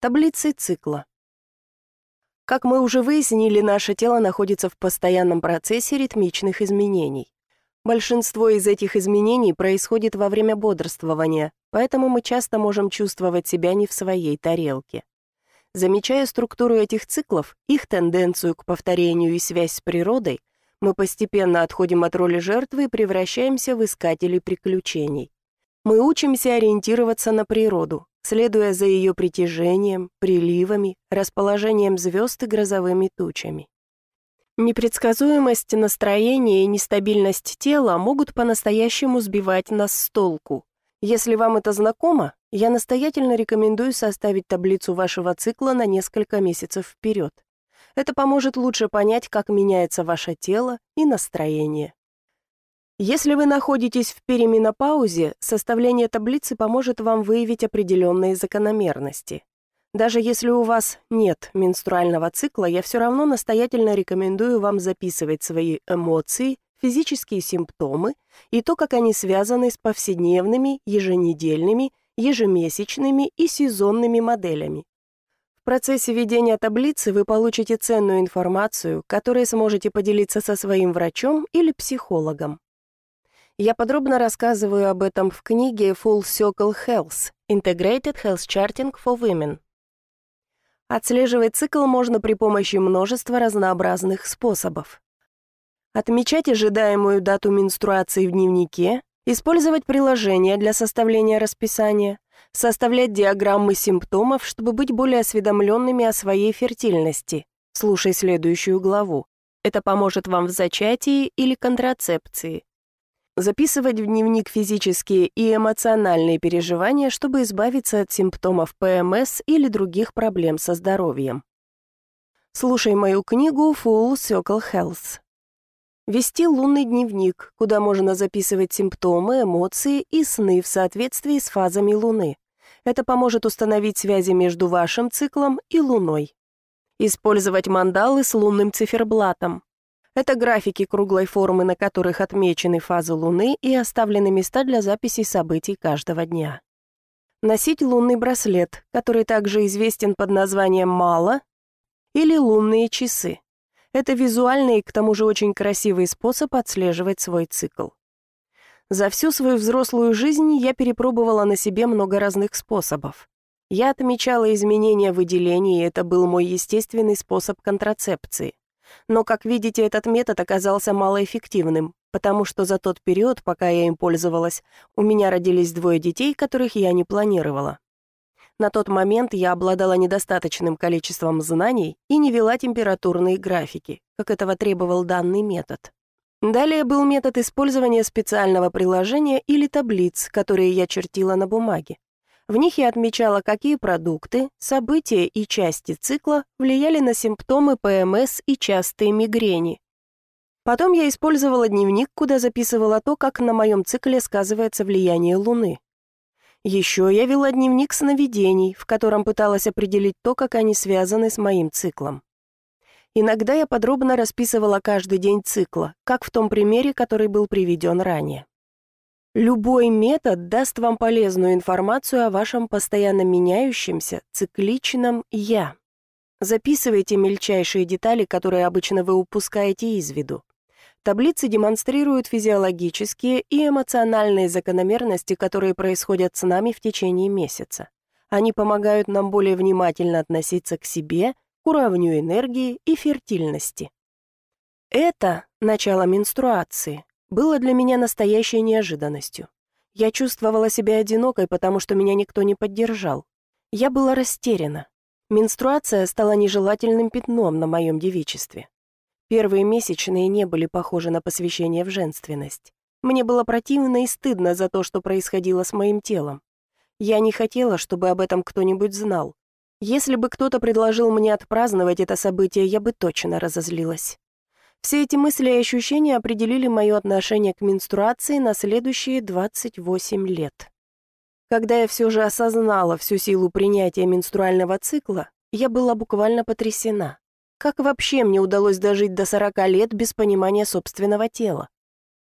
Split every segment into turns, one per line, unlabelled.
Таблицы цикла. Как мы уже выяснили, наше тело находится в постоянном процессе ритмичных изменений. Большинство из этих изменений происходит во время бодрствования, поэтому мы часто можем чувствовать себя не в своей тарелке. Замечая структуру этих циклов, их тенденцию к повторению и связь с природой, мы постепенно отходим от роли жертвы и превращаемся в искателей приключений. Мы учимся ориентироваться на природу, следуя за ее притяжением, приливами, расположением звезд и грозовыми тучами. Непредсказуемость настроения и нестабильность тела могут по-настоящему сбивать нас с толку. Если вам это знакомо, я настоятельно рекомендую составить таблицу вашего цикла на несколько месяцев вперед. Это поможет лучше понять, как меняется ваше тело и настроение. Если вы находитесь в переменопаузе, составление таблицы поможет вам выявить определенные закономерности. Даже если у вас нет менструального цикла, я все равно настоятельно рекомендую вам записывать свои эмоции, физические симптомы и то, как они связаны с повседневными, еженедельными, ежемесячными и сезонными моделями. В процессе ведения таблицы вы получите ценную информацию, которой сможете поделиться со своим врачом или психологом. Я подробно рассказываю об этом в книге Full Circle Health – Integrated Health Charting for Women. Отслеживать цикл можно при помощи множества разнообразных способов. Отмечать ожидаемую дату менструации в дневнике, использовать приложения для составления расписания, составлять диаграммы симптомов, чтобы быть более осведомленными о своей фертильности. Слушай следующую главу. Это поможет вам в зачатии или контрацепции записывать в дневник физические и эмоциональные переживания, чтобы избавиться от симптомов ПМС или других проблем со здоровьем. Слушай мою книгу Full Circle Health. Вести лунный дневник, куда можно записывать симптомы, эмоции и сны в соответствии с фазами Луны. Это поможет установить связи между вашим циклом и Луной. Использовать мандалы с лунным циферблатом. Это графики круглой формы, на которых отмечены фазы Луны и оставлены места для записи событий каждого дня. Носить лунный браслет, который также известен под названием «мало» или «лунные часы». Это визуальный и к тому же очень красивый способ отслеживать свой цикл. За всю свою взрослую жизнь я перепробовала на себе много разных способов. Я отмечала изменения выделений, и это был мой естественный способ контрацепции. Но, как видите, этот метод оказался малоэффективным, потому что за тот период, пока я им пользовалась, у меня родились двое детей, которых я не планировала. На тот момент я обладала недостаточным количеством знаний и не вела температурные графики, как этого требовал данный метод. Далее был метод использования специального приложения или таблиц, которые я чертила на бумаге. В них я отмечала, какие продукты, события и части цикла влияли на симптомы ПМС и частые мигрени. Потом я использовала дневник, куда записывала то, как на моем цикле сказывается влияние Луны. Еще я вела дневник сновидений, в котором пыталась определить то, как они связаны с моим циклом. Иногда я подробно расписывала каждый день цикла, как в том примере, который был приведен ранее. Любой метод даст вам полезную информацию о вашем постоянно меняющемся, цикличном «я». Записывайте мельчайшие детали, которые обычно вы упускаете из виду. Таблицы демонстрируют физиологические и эмоциональные закономерности, которые происходят с нами в течение месяца. Они помогают нам более внимательно относиться к себе, к уровню энергии и фертильности. Это начало менструации было для меня настоящей неожиданностью. Я чувствовала себя одинокой, потому что меня никто не поддержал. Я была растеряна. Менструация стала нежелательным пятном на моем девичестве. Первые месячные не были похожи на посвящение в женственность. Мне было противно и стыдно за то, что происходило с моим телом. Я не хотела, чтобы об этом кто-нибудь знал. Если бы кто-то предложил мне отпраздновать это событие, я бы точно разозлилась. Все эти мысли и ощущения определили мое отношение к менструации на следующие 28 лет. Когда я все же осознала всю силу принятия менструального цикла, я была буквально потрясена. Как вообще мне удалось дожить до 40 лет без понимания собственного тела?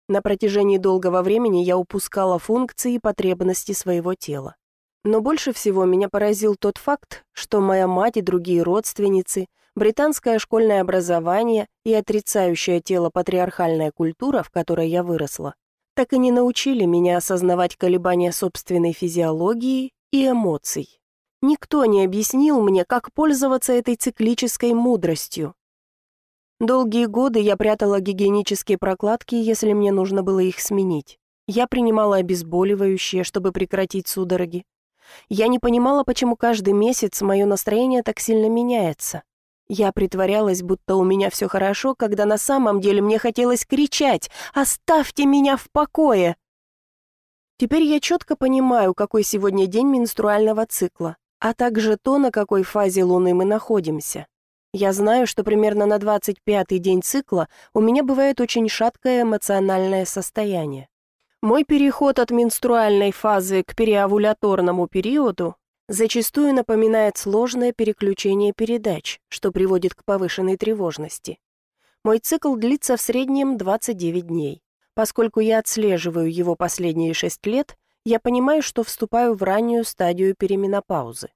На протяжении долгого времени я упускала функции и потребности своего тела. Но больше всего меня поразил тот факт, что моя мать и другие родственницы, британское школьное образование и отрицающая тело патриархальная культура, в которой я выросла, так и не научили меня осознавать колебания собственной физиологии и эмоций. Никто не объяснил мне, как пользоваться этой циклической мудростью. Долгие годы я прятала гигиенические прокладки, если мне нужно было их сменить. Я принимала обезболивающее, чтобы прекратить судороги. Я не понимала, почему каждый месяц мое настроение так сильно меняется. Я притворялась, будто у меня все хорошо, когда на самом деле мне хотелось кричать «Оставьте меня в покое!». Теперь я четко понимаю, какой сегодня день менструального цикла а также то, на какой фазе Луны мы находимся. Я знаю, что примерно на 25-й день цикла у меня бывает очень шаткое эмоциональное состояние. Мой переход от менструальной фазы к переовуляторному периоду зачастую напоминает сложное переключение передач, что приводит к повышенной тревожности. Мой цикл длится в среднем 29 дней. Поскольку я отслеживаю его последние 6 лет, я понимаю, что вступаю в раннюю стадию переменопаузы.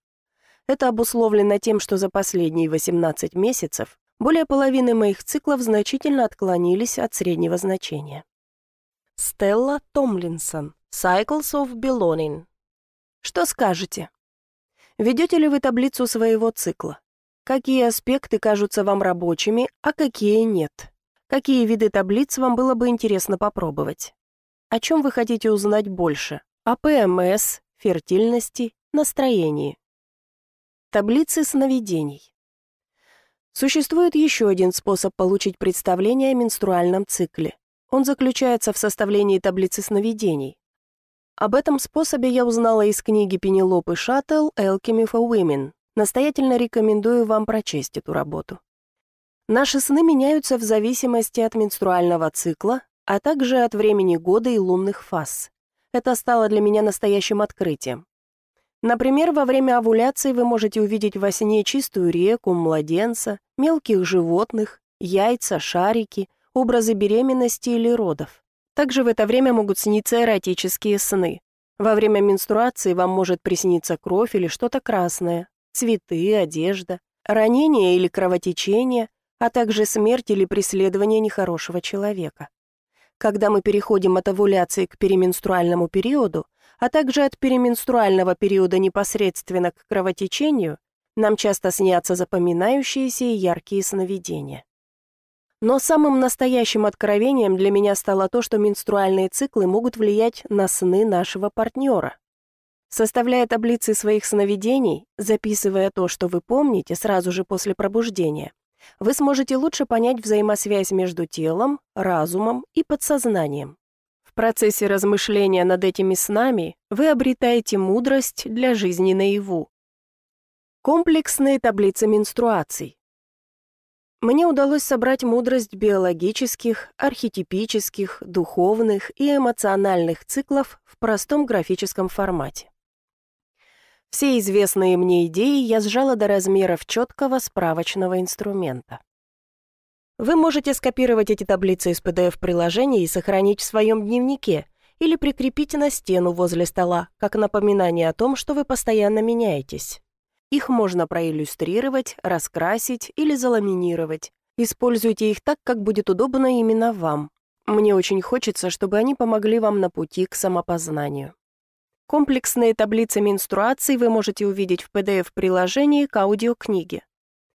Это обусловлено тем, что за последние 18 месяцев более половины моих циклов значительно отклонились от среднего значения. Стелла Томлинсон. Cycles of Belonging. Что скажете? Ведете ли вы таблицу своего цикла? Какие аспекты кажутся вам рабочими, а какие нет? Какие виды таблиц вам было бы интересно попробовать? О чем вы хотите узнать больше? о ПМС, фертильности, настроении. Таблицы сновидений. Существует еще один способ получить представление о менструальном цикле. Он заключается в составлении таблицы сновидений. Об этом способе я узнала из книги Пенелопы Шаттл «Alchemy for Women». Настоятельно рекомендую вам прочесть эту работу. Наши сны меняются в зависимости от менструального цикла, а также от времени года и лунных фаз. Это стало для меня настоящим открытием. Например, во время овуляции вы можете увидеть во сне чистую реку, младенца, мелких животных, яйца, шарики, образы беременности или родов. Также в это время могут сниться эротические сны. Во время менструации вам может присниться кровь или что-то красное, цветы, одежда, ранение или кровотечение, а также смерть или преследование нехорошего человека. Когда мы переходим от овуляции к переменструальному периоду, а также от переменструального периода непосредственно к кровотечению, нам часто снятся запоминающиеся и яркие сновидения. Но самым настоящим откровением для меня стало то, что менструальные циклы могут влиять на сны нашего партнера. Составляя таблицы своих сновидений, записывая то, что вы помните сразу же после пробуждения, вы сможете лучше понять взаимосвязь между телом, разумом и подсознанием. В процессе размышления над этими снами вы обретаете мудрость для жизни наяву. Комплексные таблицы менструаций. Мне удалось собрать мудрость биологических, архетипических, духовных и эмоциональных циклов в простом графическом формате. Все известные мне идеи я сжала до размеров четкого справочного инструмента. Вы можете скопировать эти таблицы из PDF-приложения и сохранить в своем дневнике или прикрепить на стену возле стола, как напоминание о том, что вы постоянно меняетесь. Их можно проиллюстрировать, раскрасить или заламинировать. Используйте их так, как будет удобно именно вам. Мне очень хочется, чтобы они помогли вам на пути к самопознанию. Комплексные таблицы менструаций вы можете увидеть в PDF-приложении к аудиокниге.